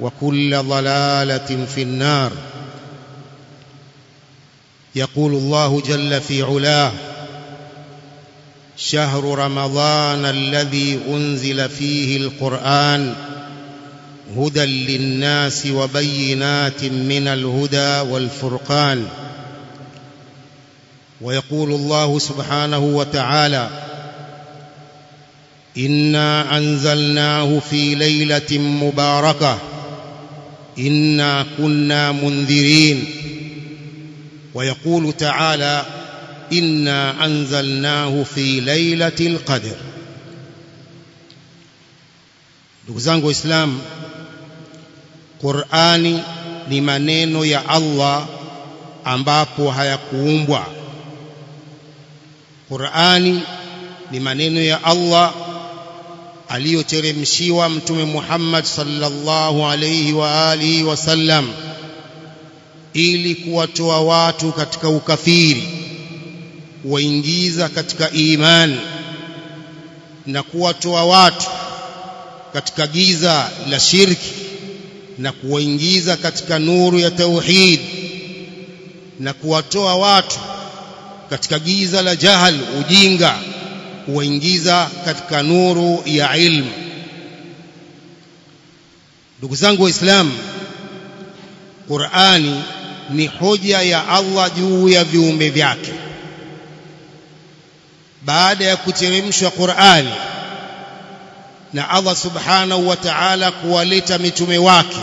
وكل ضلالة في النار. يقول الله جل في علاه شهر رمضان الذي أنزل فيه القرآن هدى للناس وبينات من الهدى والفرقان. ويقول الله سبحانه وتعالى إنا أنزلناه في ليلة مباركة. إنا كنا منذرين ويقول تعالى إنا أنزلناه في ليلة القدر ndugu zangu waislamu qurani ni maneno ya allah ambapo hayakuumbwa qurani ni maneno ya allah aliyoteremshiwa mtume Muhammad sallallahu alayhi wa alihi wasallam ili kuwatoa watu katika ukafiri kuwaingiza katika imani na kuwatoa watu katika giza la shirki na kuwaingiza katika nuru ya tauhid na kuwatoa watu katika giza la jahal ujinga kuwaingiza katika nuru ya ilmu. Ndugu zangu waislamu Qur'ani ni hoja ya Allah juu ya viumbe vyake. Baada ya kuteremshwa Qur'ani na Allah subhanahu wa ta'ala kuwaleta mitume wake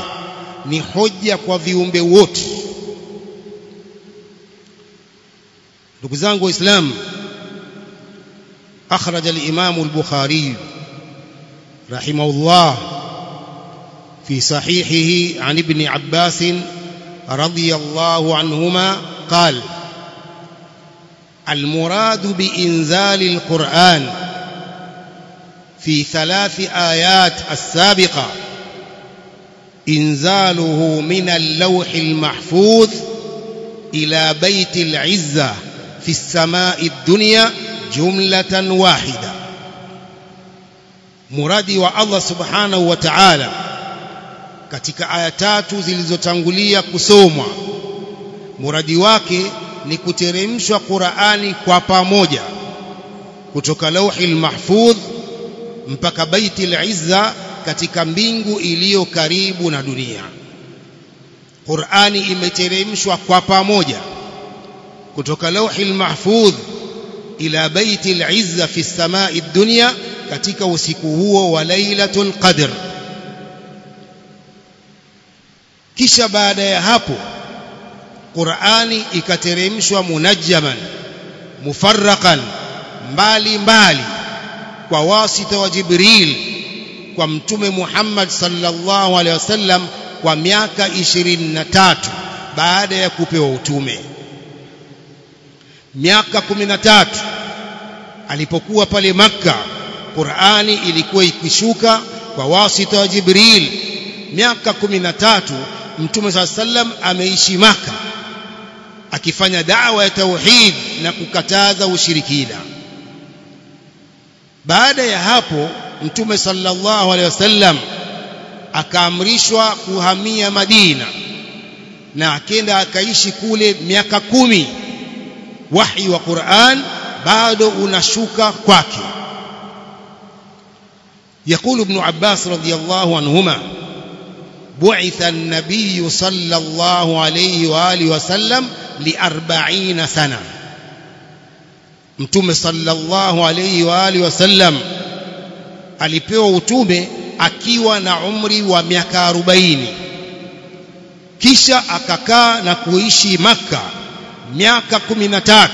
ni hoja kwa viumbe wote. Ndugu zangu waislamu أخرج الإمام البخاري رحمه الله في صحيحه عن ابن عباس رضي الله عنهما قال المراد بإنزال القرآن في ثلاث آيات السابقة إنزاله من اللوح المحفوظ إلى بيت العزة في السماء الدنيا jumlatan wahida. Muradi wa Allah subhanahu wa ta'ala katika aya tatu zilizotangulia kusomwa. Muradi wake ni kuteremshwa Qur'ani kwa pamoja kutoka lauhil mahfudh mpaka baitil izza katika mbingu iliyo karibu na dunia. Qur'ani imeteremshwa kwa pamoja kutoka lauhil mahfudh ila baiti al-izza fi samai dunya katika usiku huo wa lailatul qadr. Kisha baada ya hapo Qur'ani ikateremshwa munajjaman mufarraqan mbali mbali kwa wasita wa Jibril kwa mtume Muhammad sallallahu alaihi wasallam kwa miaka 23 baada ya kupewa utume miaka 13 alipokuwa pale Makka Qur'ani ilikuwa ikishuka kwa wasita wa Jibril. Miaka 13 mtume saa sallam ameishi Maka akifanya da'wa ya tauhid na kukataza ushirikina. Baada ya hapo mtume sallallahu alaihi wasallam akaamrishwa kuhamia Madina na akenda akaishi kule miaka kumi wahi wa Qur'an bado unashuka kwake يقول ابن عباس رضي الله عنهما بعث النبي صلى الله عليه وآله وسلم لأربعين سنة mtume sallallahu alayhi wa alihi wasallam alipewa utume akiwa na umri wa miaka 40 kisha akakaa na kuishi maka miaka 13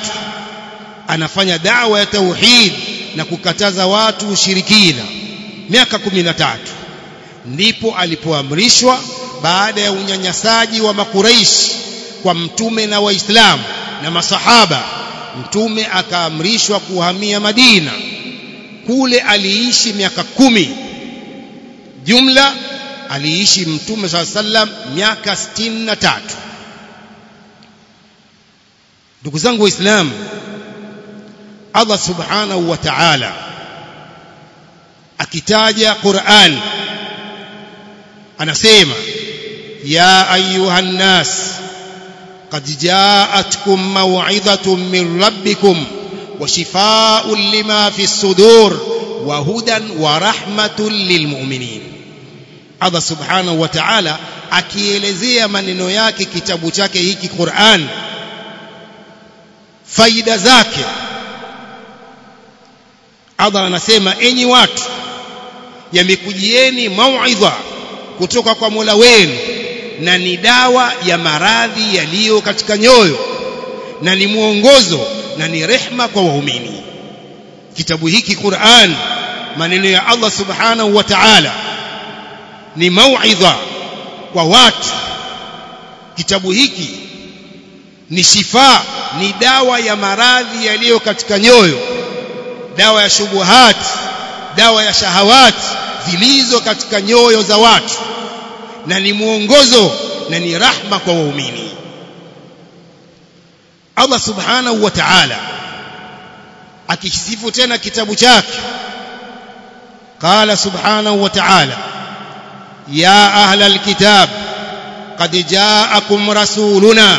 anafanya dawa ya tauhid na kukataza watu ushirikina. Miaka 13 ndipo alipoamrishwa baada ya unyanyasaji wa makuraishi kwa mtume na waislamu na masahaba mtume akaamrishwa kuhamia Madina. Kule aliishi miaka kumi. Jumla aliishi mtume saa sallam miaka sitini na tatu ndugu zangu waislamu Allah subhanahu wa ta'ala akitaja Qur'an anasema ya ayuha nas قد جاءتكم موعظة من ربكم وشفاء لما في الصدور وهدى ورحمة للمؤمنين الله سبحانه وتعالى akielezea maneno yake kitabu chake hiki Qur'an faida zake. Allah anasema enyi watu yamekujieni mauidha kutoka kwa Mola wenu na ni dawa ya maradhi yaliyo katika nyoyo na ni mwongozo na ni rehma kwa waumini. Kitabu hiki Qur'an maneno ya Allah subhanahu wa ta'ala ni mauidha kwa watu. Kitabu hiki ni shifa ni dawa ya maradhi yaliyo katika nyoyo dawa ya shubuhat dawa ya shahawat zilizo katika nyoyo za watu na ni mwongozo na ni rahma kwa waumini Allah subhanahu wa ta'ala akisifu tena kitabu chake قال سبحانه وتعالى يا أهل الكتاب قد جاءكم رسولنا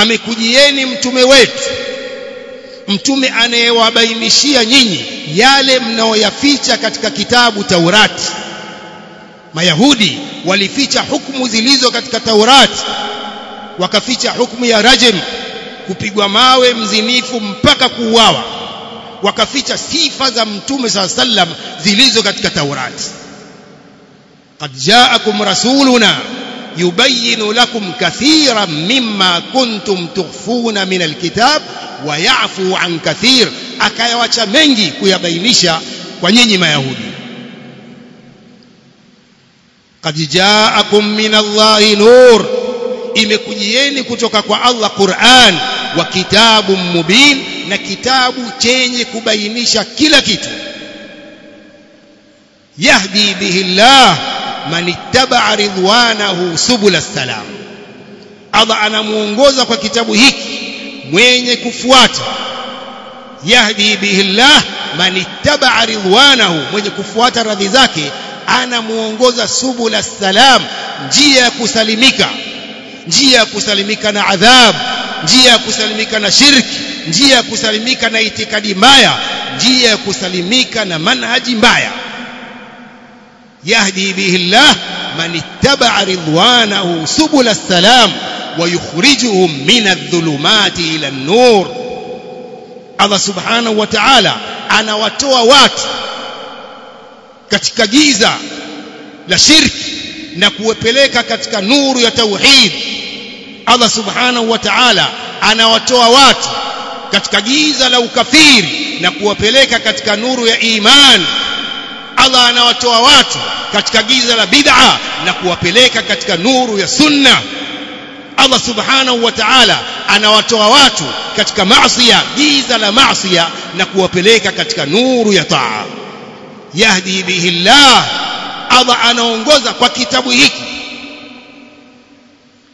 amekujieni mtume wetu mtume anayewabainishia nyinyi yale mnaoyaficha katika kitabu Taurati. Mayahudi walificha hukumu zilizo katika Taurati wakaficha hukumu ya rajm kupigwa mawe mzinifu mpaka kuuawa. Wakaficha sifa za mtume saa sallam zilizo katika Taurati. Qad ja'akum rasuluna yubayyin lakum kathiran mimma kuntum tukhfuna min alkitab wa ya'fu an kathir. Akayawacha mengi kuyabainisha kwa nyinyi mayahudi. Qad ja'akum min Allahi nur. Imekujieni kutoka kwa Allah Qur'an wa kitabu mubin na kitabu chenye kubainisha kila kitu. Yahdi bihi Allah man ittaba ridwanahu subul salam. Allah anamuongoza kwa kitabu hiki mwenye kufuata. Yahdi bihi Allah man ittaba ridwanahu mwenye kufuata radhi zake anamuongoza subul salam njia ya kusalimika. Njia ya kusalimika na adhab njia ya kusalimika na shirki njia ya kusalimika na itikadi mbaya njia ya kusalimika na manhaji mbaya Allah man ittaba'a ridwanahu subul as-salam wa yukhrijuhum min adh-dhulumati ila an-nur. Allah subhanahu wa ta'ala anawatoa watu katika giza la shirki na kuwapeleka katika nuru ya tauhid. Allah subhanahu wa ta'ala anawatoa watu katika giza la ukafiri na kuwapeleka katika nuru ya iman Allah anawatoa watu katika giza la bid'a na kuwapeleka katika nuru ya sunna. Allah subhanahu wa ta'ala anawatoa watu katika maasiya giza la maasiya na kuwapeleka katika nuru ya taa. Yahdi bihi Allah Allah anaongoza kwa kitabu hiki.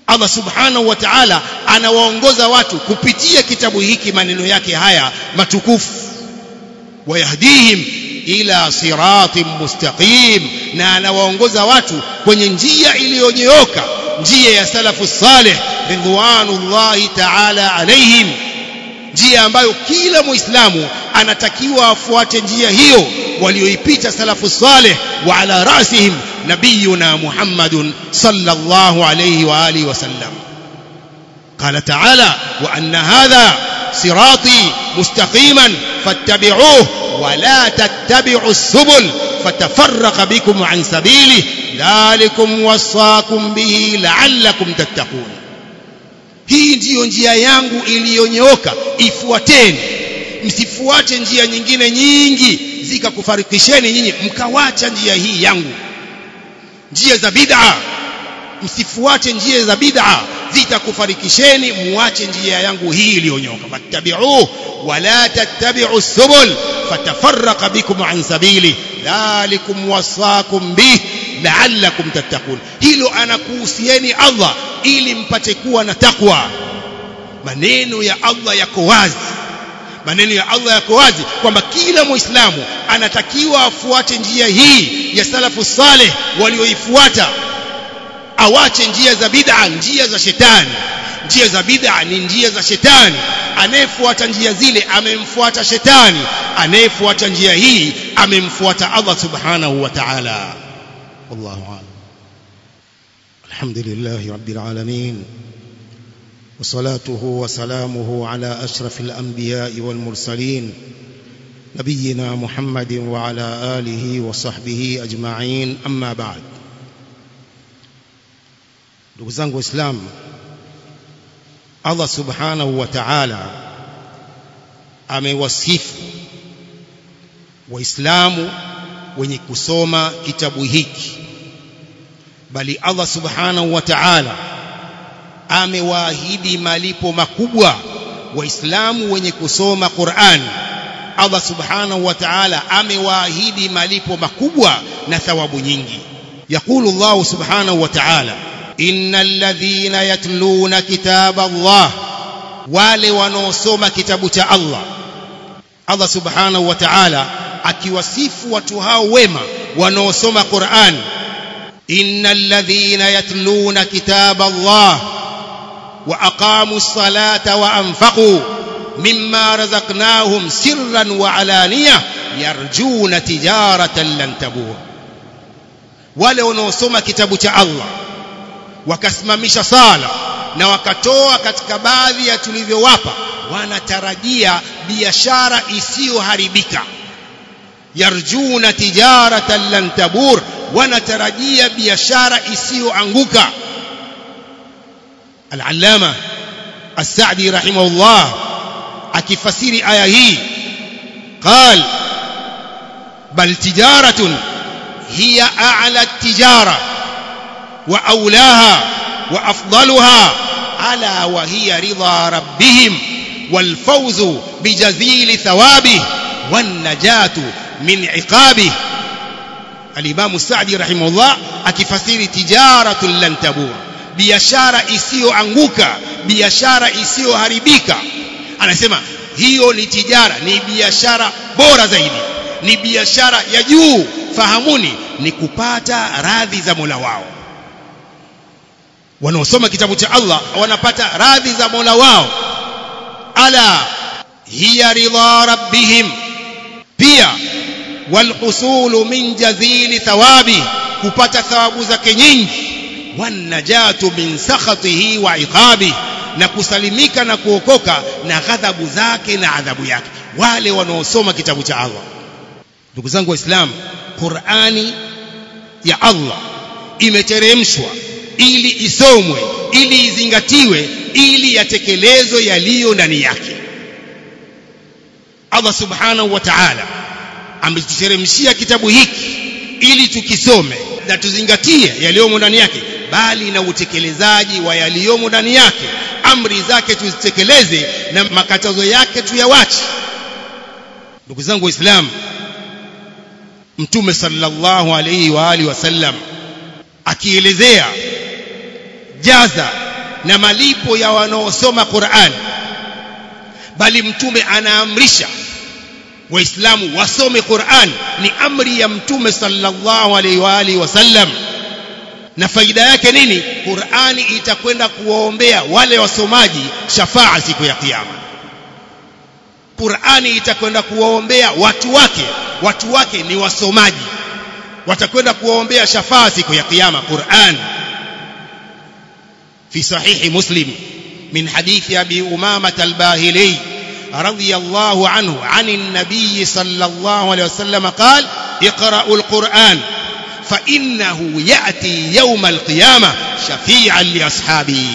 Allah subhanahu wa ta'ala anawaongoza watu kupitia kitabu hiki maneno yake haya matukufu wayahdihim ila siratin mustaqim na anawaongoza watu kwenye njia iliyonyooka njia ya salafu salih ridwanullahi ta'ala alaihim njia ambayo kila muislamu anatakiwa afuate njia hiyo walioipita salafu salih wa ala rasihim nabiyuna muhammadun sallallahu alayhi wa alihi wasallam قال تعالى وأن هذا صراطي مستقيما فاتبعوه ولا تتبعوا السبل فتفرق بكم عن سبيله ذلكم وصاكم به لعلكم تتقون hii ndiyo njia yangu iliyonyooka ifuateni msifuate njia nyingine nyingi zikakufarikisheni nyinyi mkawacha njia hii yangu njia za bid'a msifuate njia za bid'a zitakufarikisheni muache njia yangu hii iliyonyoka. Fattabi'u wala tattabi'u subul fatafarraqa bikum an sabili. Dhalikum wasaakum bih la'allakum tattaqun. Hilo anakuhusieni Allah ili mpate kuwa na takwa maneno ya Allah yako wazi. Maneno ya Allah yako wazi kwamba kila muislamu anatakiwa afuate njia hii ya salafu saleh walioifuata awache njia za bid'a njia za shetani njia za bid'a ni njia za shetani anayefuata njia zile amemfuata shetani anayefuata njia hii amemfuata Allah subhanahu wa ta'ala wallahu a'lam alhamdulillahi rabbil alamin وصلاته وسلامه على أشرف الأنبياء والمرسلين نبينا محمد وعلى آله وصحبه أجمعين أما بعد ndugu zangu waislamu Allah subhanahu wa ta'ala amewasifu waislamu wenye kusoma kitabu hiki. Bali Allah subhanahu wa ta'ala amewaahidi malipo makubwa waislamu wenye kusoma Qur'an. Allah subhanahu wa ta'ala amewaahidi malipo makubwa na thawabu nyingi. Yakulu Allah subhanahu wa ta'ala innal ladhina yatluna kitaba Allah wale wanaosoma kitabu cha Allah Allah subhanahu wa ta'ala akiwasifu watu hao wema wanaosoma Qur'an innal ladhina yatluna kitaba Allah wa aqamu ssalata wa anfaqu mimma razaqnahum sirran wa alaniyah yarjuna tijaratan lan tabur wale wanaosoma kitabu cha Allah wakasimamisha sala na wakatoa katika baadhi ya tulivyowapa wanatarajia biashara isiyoharibika yarjuna tijaratan lan tabur wanatarajia biashara isiyoanguka al-allama as-sa'di rahimahullah akifasiri aya hii قال بل wa aulaha wa afdaluha ala wa hiya ridha rabbihim wal fawzu bijazili thawabi wan najatu min iqabi. al-Imam akifasiri tijaratul lan biashara isiyoanguka biashara isiyoharibika. Anasema hiyo ni tijara ni biashara bora zaidi ni biashara ya juu. Fahamuni ni kupata radhi za Mola wao wanaosoma kitabu cha Allah wanapata radhi za Mola wao. Ala hiya ridha rabbihim. Pia walhusulu min jazili thawabi kupata thawabu zake nyingi. Wanajatu min sakhatihi wa iqabi na kusalimika na kuokoka na ghadhabu zake na adhabu yake. Wale wanaosoma kitabu cha Allah. Ndugu zangu waislamu Qur'ani ya Allah imeteremshwa ili isomwe ili izingatiwe ili yatekelezwe yaliyo ndani yake. Allah subhanahu wa ta'ala ametuteremshia kitabu hiki ili tukisome na tuzingatie yaliyomo ndani yake bali na utekelezaji wa yaliyomo ndani yake amri zake tuzitekeleze na makatazo yake tuyawache. Ndugu zangu waislamu mtume sallallahu alaihi wa alihi wasallam akielezea jaza na malipo ya wanaosoma Qur'an. Bali mtume anaamrisha waislamu wasome Qur'an. Ni amri ya mtume sallallahu alaihi wa alihi wasallam. Na faida yake nini? Qur'ani itakwenda kuwaombea wale wasomaji shafaa siku ya kiyama. Qur'ani itakwenda kuwaombea watu wake. Watu wake ni wasomaji. Watakwenda kuwaombea shafaa siku ya kiyama Qur'an في صحيح مسلم من حديث أبي أمامة الباهلي رضي الله عنه عن النبي صلى الله عليه وسلم قال اقرأوا القرآن فإنه يأتي يوم القيامة شفيعا لأصحابه.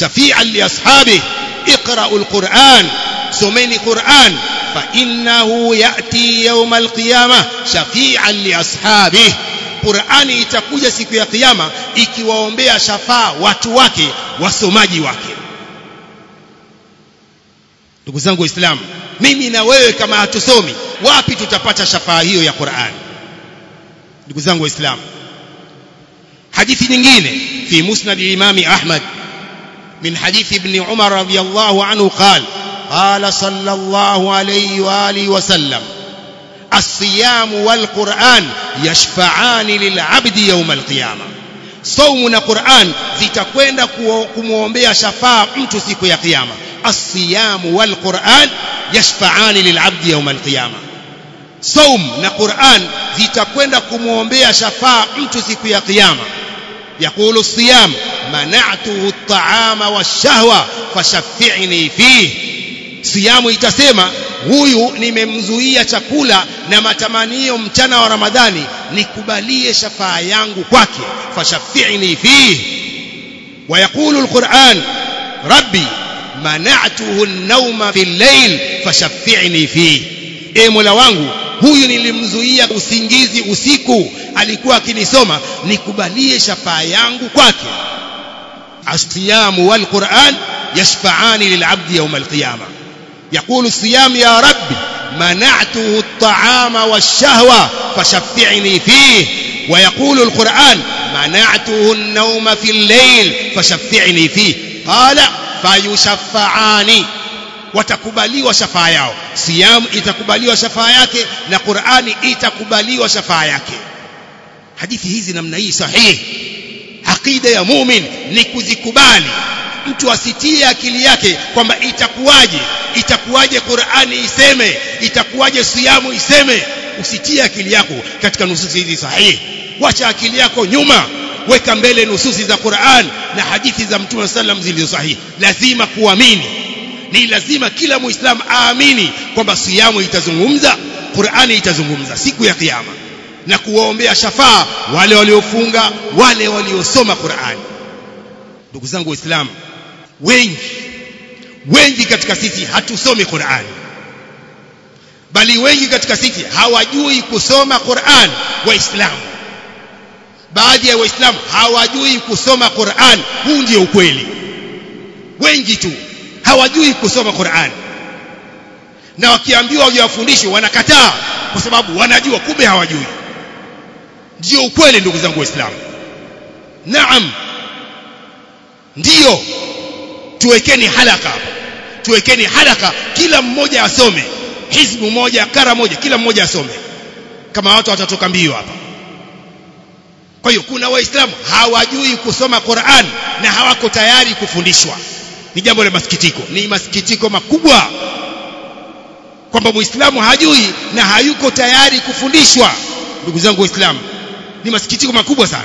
شفيعا لأصحابه اقرأوا القرآن سمين قرآن فإنه يأتي يوم القيامة شفيعا لأصحابه. Qur'ani itakuja siku ya kiyama ikiwaombea shafaa watu wake wasomaji wake. Ndugu zangu waislamu mimi na wewe kama hatusomi wapi tutapata shafaa hiyo ya Qur'ani? Ndugu zangu waislamu hadithi nyingine fi musnad imami ahmad min hadithi ibn umar radiyallahu anhu qala qala sallallahu alayhi wa alihi wa sallam الصيام والقرآن يشفعان للعبد يوم القيامة صوم na Qur'an zitakwenda kumwombea shafaa mtu siku ya kiyama الصيام والقرآن يشفعان للعبد يوم القيامة صوم na Qur'an zitakwenda kumwombea shafaa mtu siku ya kiyama يقول الصيام منعته الطعام والشهوة فشفعني فيه صيام itasema huyu nimemzuia chakula na matamanio mchana wa Ramadhani nikubalie shafaa yangu kwake fashafi'ni fihi ويقول القرآن ربي منعته النوم في الليل فشفعني فيه e mola wangu huyu nilimzuia usingizi usiku alikuwa akinisoma nikubalie shafaa yangu kwake asiyamu wal Qur'an yashfa'ani lil 'abdi yawm al qiyamah يقول الصيام يا رب منعته الطعام والشهوة فشفعني فيه. ويقول القرآن منعته النوم في الليل فشفعني فيه. قال فيشفعاني وتقبلي وشفاياه صيام يتقبلي وشفاياك القرآن يتقبلي وشفاياك حديث هذه نمنعي صحيح. عقيدة يا مؤمن نكوزي نكذي mtu asitie akili yake kwamba itakuwaje itakuwaje Qur'ani iseme itakuwaje siyamu iseme. Usitie akili yako katika nususi hizi sahihi. Wacha akili yako nyuma weka mbele nususi za Qur'an na hadithi za Mtume sallam zilizo sahihi. Lazima kuamini. Ni lazima kila muislamu aamini kwamba siyamu itazungumza Qur'ani itazungumza siku ya kiyama. Na kuwaombea shafaa wale waliofunga wale waliosoma Qur'ani. Ndugu zangu waislamu wengi. Wengi katika sisi hatusomi Qur'an. Bali wengi katika sisi hawajui kusoma Qur'an waislamu. Baadhi ya waislamu hawajui kusoma Qur'an. Huu ndio ukweli. Wengi tu hawajui kusoma Qur'an. Na wakiambiwa waje wafundishwe wanakataa kwa sababu wanajua kumbe hawajui. Ndio ukweli ndugu zangu waislamu. Naam. Ndiyo tuwekeni halaka. Tuwekeni halaka. Kila mmoja asome. Hizbu moja kara moja kila mmoja asome. Kama watu watatoka mbio hapa. Kwa hiyo kuna waislamu hawajui kusoma Qur'an na hawako tayari kufundishwa. Ni jambo la masikitiko. Ni masikitiko makubwa. Kwamba muislamu hajui na hayuko tayari kufundishwa. Ndugu zangu waislamu ni masikitiko makubwa sana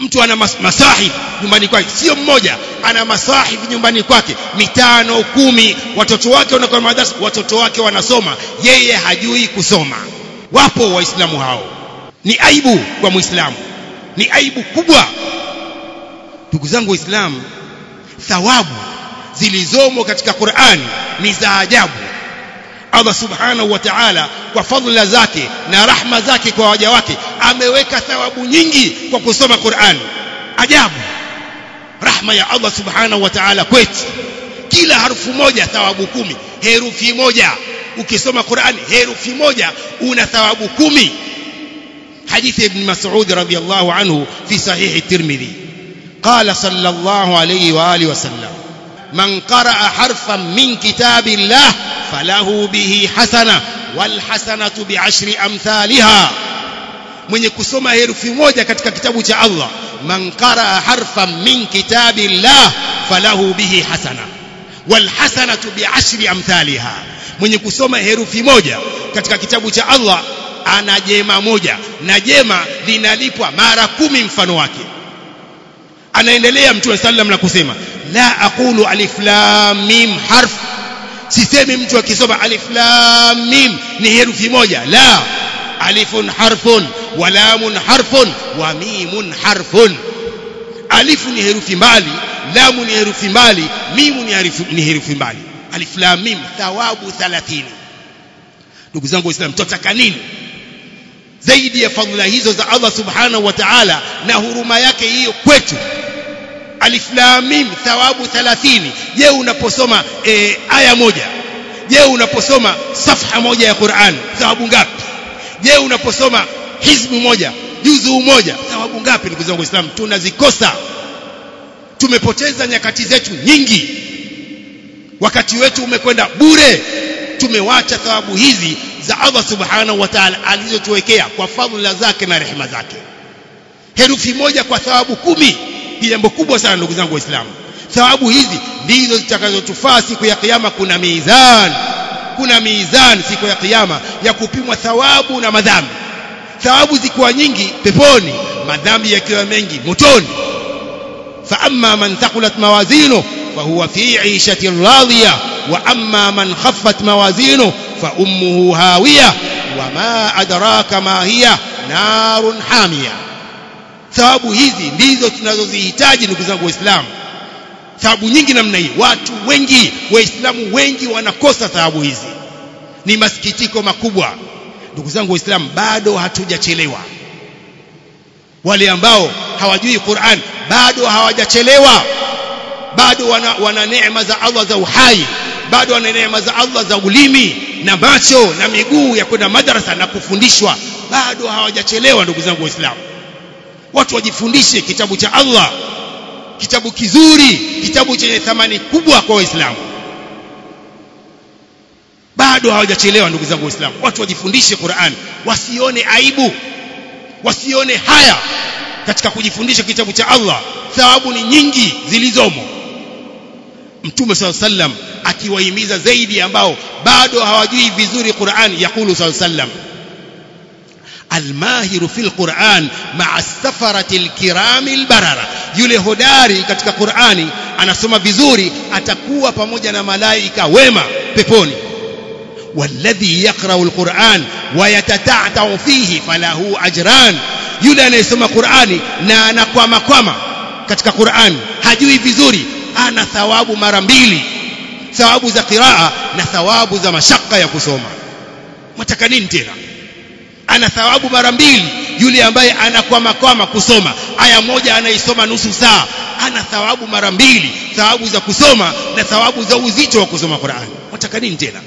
mtu ana mas masahif nyumbani kwake. Sio mmoja ana masahi nyumbani kwake. Mitano kumi. Watoto wake wanakuwa madarasa watoto wake wanasoma. Yeye hajui kusoma. Wapo waislamu hao. Ni aibu kwa muislamu. Ni aibu kubwa. Ndugu zangu waislamu thawabu zilizomo katika Qur'ani ni za ajabu Allah subhanahu wa ta'ala kwa fadhila zake na rahma zake kwa waja wake ameweka thawabu nyingi kwa kusoma Qur'an ajabu rahma ya Allah subhanahu wa ta'ala kwetu kila harufu moja thawabu kumi herufi moja ukisoma Qur'an herufi moja una thawabu kumi حديث ابن مسعود رضي الله عنه في صحيح الترمذي قال صلى الله عليه وآله وسلم من قرأ حرفا من كتاب الله falahu bihi hasana walhasanatu biashri amthaliha. Mwenye kusoma herufi moja katika kitabu cha Allah man qaraa harfan min kitabillah falahu bihi hasana walhasanatu biashri amthaliha. Mwenye kusoma herufi moja katika kitabu cha Allah ana jema moja na jema linalipwa mara kumi mfano wake. Anaendelea mtume sallam na kusema la aqulu alif lam mim harf sisemi mtu akisoma alif lam mim ni herufi moja. La. Alifun harfun wa lamun harfun wa mimun harfun. Alifu ni herufi mbali lamu ni herufi mbali mimu ni herufi, ni herufi mbali. Alif lam mim thawabu 30 ndugu zangu waislamu tutataka nini? Zaidi ya fadhila hizo za Allah subhanahu wa ta'ala na huruma yake hiyo kwetu alif lam mim thawabu 30 je unaposoma e, aya moja? Je unaposoma safha moja ya Qur'an thawabu ngapi? Je unaposoma hizbu moja juzu moja thawabu ngapi ndugu zangu waislamu? Tunazikosa. Tumepoteza nyakati zetu nyingi. Wakati wetu umekwenda bure. Tumewacha thawabu hizi za Allah subhanahu wa ta'ala alizotuwekea kwa fadhila zake na rehema zake. Herufi moja kwa thawabu kumi ni jambo kubwa sana ndugu zangu waislamu. Thawabu hizi ndizo zitakazotufaa siku ya kiyama. Kuna mizan kuna mizan siku ya kiyama ya kupimwa thawabu na madhambi. Thawabu zikiwa nyingi peponi madhambi yakiwa mengi motoni. Fa amma man thaqulat mawazinu fa huwa fi ishati radhiya wa amma man khaffat mawazinu fa ummuhu hawiya. Wa ma adraka ma hiya narun hamiya thawabu hizi ndizo tunazozihitaji ndugu zangu waislamu. Thawabu nyingi namna hii. Watu wengi waislamu wengi wanakosa thawabu hizi. Ni masikitiko makubwa. Ndugu zangu waislamu bado hatujachelewa. Wale ambao hawajui Qur'an bado hawajachelewa. Bado wana, wana neema za Allah za uhai. Bado wana neema za Allah za ulimi na macho na miguu ya kwenda madrasa na kufundishwa. Bado hawajachelewa ndugu zangu waislamu watu wajifundishe kitabu cha Allah. Kitabu kizuri kitabu chenye thamani kubwa kwa waislamu. Bado hawajachelewa ndugu zangu waislamu. Watu wajifundishe Qur'an. Wasione aibu. Wasione haya katika kujifundisha kitabu cha Allah. Thawabu ni nyingi zilizomo. Mtume SAW sallam akiwahimiza zaidi ambao bado hawajui vizuri Qur'an yakulu SAW sallam almahiru fil Qur'an ma'a safarati alkirami albarara yule hodari katika Qur'ani anasoma vizuri atakuwa pamoja na malaika wema peponi والذي يقرأ القرآن ويتتعتع فيه فله أجران yule anayesoma Qur'ani na anakwama kwama katika Qur'ani hajui vizuri ana thawabu mara mbili thawabu za qiraa na thawabu za mashaka ya kusoma mataka nini tena Ana thawabu mara mbili. Yule ambaye anakwama kwama kusoma. Aya moja anaisoma nusu saa. Ana thawabu mara mbili. Thawabu za kusoma na thawabu za uzito wa kusoma Qur'an. Wataka nini tena?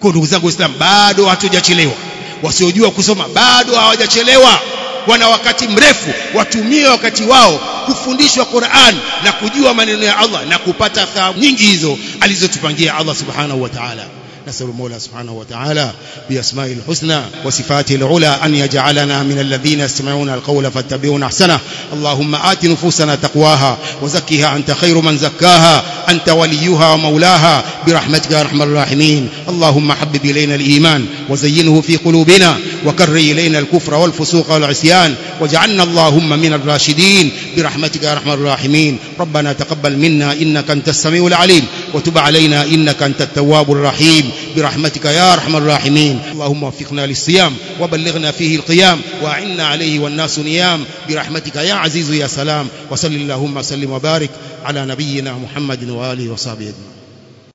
Kwa ndugu zangu waislamu bado hatujachelewa. Wasiojua kusoma bado hawajachelewa. Wana wakati mrefu watumie wakati wao kufundishwa Qur'an na kujua maneno ya Allah na kupata thawabu nyingi hizo alizotupangia Allah subhanahu wa ta'ala نسأل المولى سبحانه وتعالى بأسمائه الحسنى وصفاته العلى أن يجعلنا من الذين يستمعون القول فاتبعون أحسنه. اللهم آت نفوسنا تقواها وزكها أنت خير من زكاها أنت وليها ومولاها برحمتك يا أرحم الراحمين. اللهم حبب إلينا الإيمان وزينه في قلوبنا. وكر إلينا الكفر والفسوق والعصيان واجعلنا اللهم من الراشدين. برحمتك يا أرحم الراحمين. ربنا تقبل منا إنك أنت السميع العليم وتب علينا إنك أنت التواب الرحيم. برحمتك يا أرحم الراحمين. اللهم وفقنا للصيام وبلغنا فيه القيام وأعنا عليه والناس نيام. برحمتك يا عزيز يا سلام. وصل اللهم وسلم وبارك على نبينا محمد وآله وصحبه